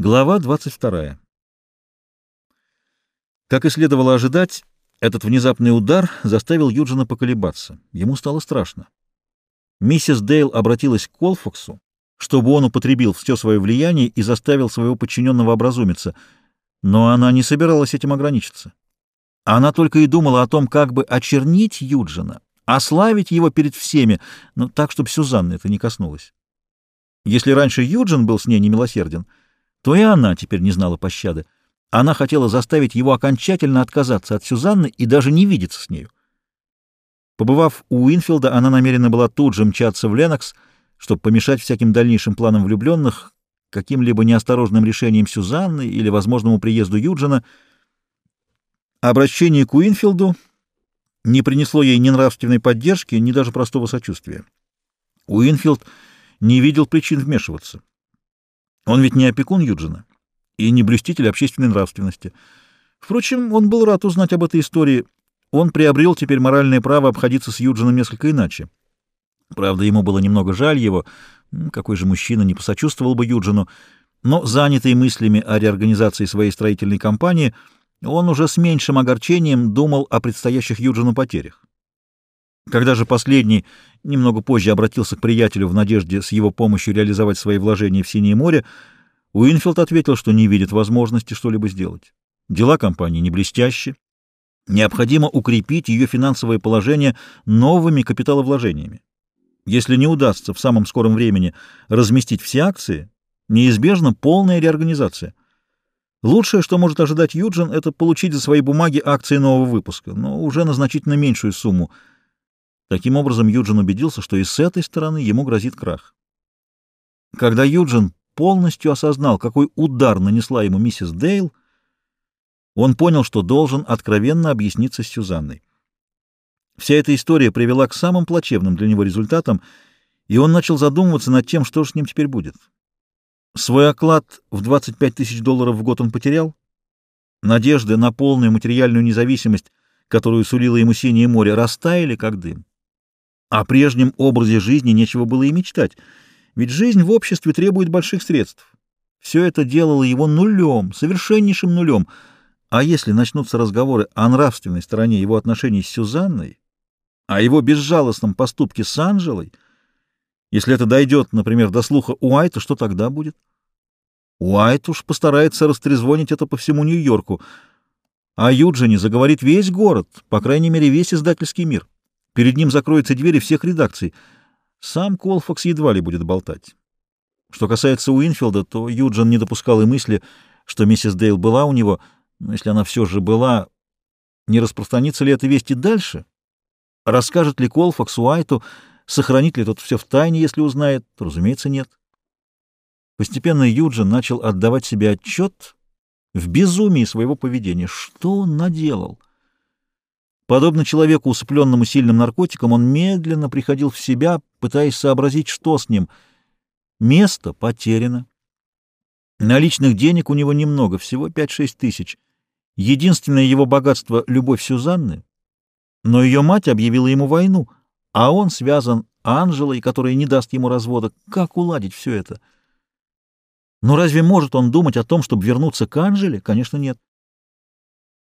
Глава 22. Как и следовало ожидать, этот внезапный удар заставил Юджина поколебаться. Ему стало страшно. Миссис Дейл обратилась к Колфаксу, чтобы он употребил все свое влияние и заставил своего подчиненного образумиться, но она не собиралась этим ограничиться. Она только и думала о том, как бы очернить Юджина, ославить его перед всеми, но так, чтобы Сюзанны это не коснулось. Если раньше Юджин был с ней немилосерден, то и она теперь не знала пощады. Она хотела заставить его окончательно отказаться от Сюзанны и даже не видеться с нею. Побывав у Уинфилда, она намерена была тут же мчаться в Ленокс, чтобы помешать всяким дальнейшим планам влюбленных, каким-либо неосторожным решением Сюзанны или возможному приезду Юджина. Обращение к Уинфилду не принесло ей ни нравственной поддержки, ни даже простого сочувствия. Уинфилд не видел причин вмешиваться. Он ведь не опекун Юджина и не блюститель общественной нравственности. Впрочем, он был рад узнать об этой истории. Он приобрел теперь моральное право обходиться с Юджином несколько иначе. Правда, ему было немного жаль его, какой же мужчина не посочувствовал бы Юджину, но, занятый мыслями о реорганизации своей строительной компании, он уже с меньшим огорчением думал о предстоящих Юджину потерях. Когда же последний немного позже обратился к приятелю в надежде с его помощью реализовать свои вложения в Синее море, Уинфилд ответил, что не видит возможности что-либо сделать. Дела компании не блестящие. Необходимо укрепить ее финансовое положение новыми капиталовложениями. Если не удастся в самом скором времени разместить все акции, неизбежна полная реорганизация. Лучшее, что может ожидать Юджин, это получить за свои бумаги акции нового выпуска, но уже на значительно меньшую сумму – Таким образом, Юджин убедился, что и с этой стороны ему грозит крах. Когда Юджин полностью осознал, какой удар нанесла ему миссис Дейл, он понял, что должен откровенно объясниться с Сюзанной. Вся эта история привела к самым плачевным для него результатам, и он начал задумываться над тем, что же с ним теперь будет. Свой оклад в 25 тысяч долларов в год он потерял. Надежды на полную материальную независимость, которую сулило ему Синее море, растаяли, как дым. О прежнем образе жизни нечего было и мечтать, ведь жизнь в обществе требует больших средств. Все это делало его нулем, совершеннейшим нулем. А если начнутся разговоры о нравственной стороне его отношений с Сюзанной, о его безжалостном поступке с Анжелой, если это дойдет, например, до слуха Уайта, что тогда будет? Уайт уж постарается растрезвонить это по всему Нью-Йорку, а Юджине заговорит весь город, по крайней мере, весь издательский мир. Перед ним закроются двери всех редакций. Сам Колфакс едва ли будет болтать. Что касается Уинфилда, то Юджин не допускал и мысли, что миссис Дейл была у него, но если она все же была, не распространится ли эта весть и дальше? Расскажет ли Колфакс Уайту, сохранит ли тот все в тайне, если узнает? Разумеется, нет. Постепенно Юджин начал отдавать себе отчет в безумии своего поведения. Что он наделал? Подобно человеку, усыпленному сильным наркотиком, он медленно приходил в себя, пытаясь сообразить, что с ним. Место потеряно. Наличных денег у него немного, всего 5-6 тысяч. Единственное его богатство — любовь Сюзанны. Но ее мать объявила ему войну, а он связан Анжелой, которая не даст ему развода. Как уладить все это? Но разве может он думать о том, чтобы вернуться к Анжеле? Конечно, нет.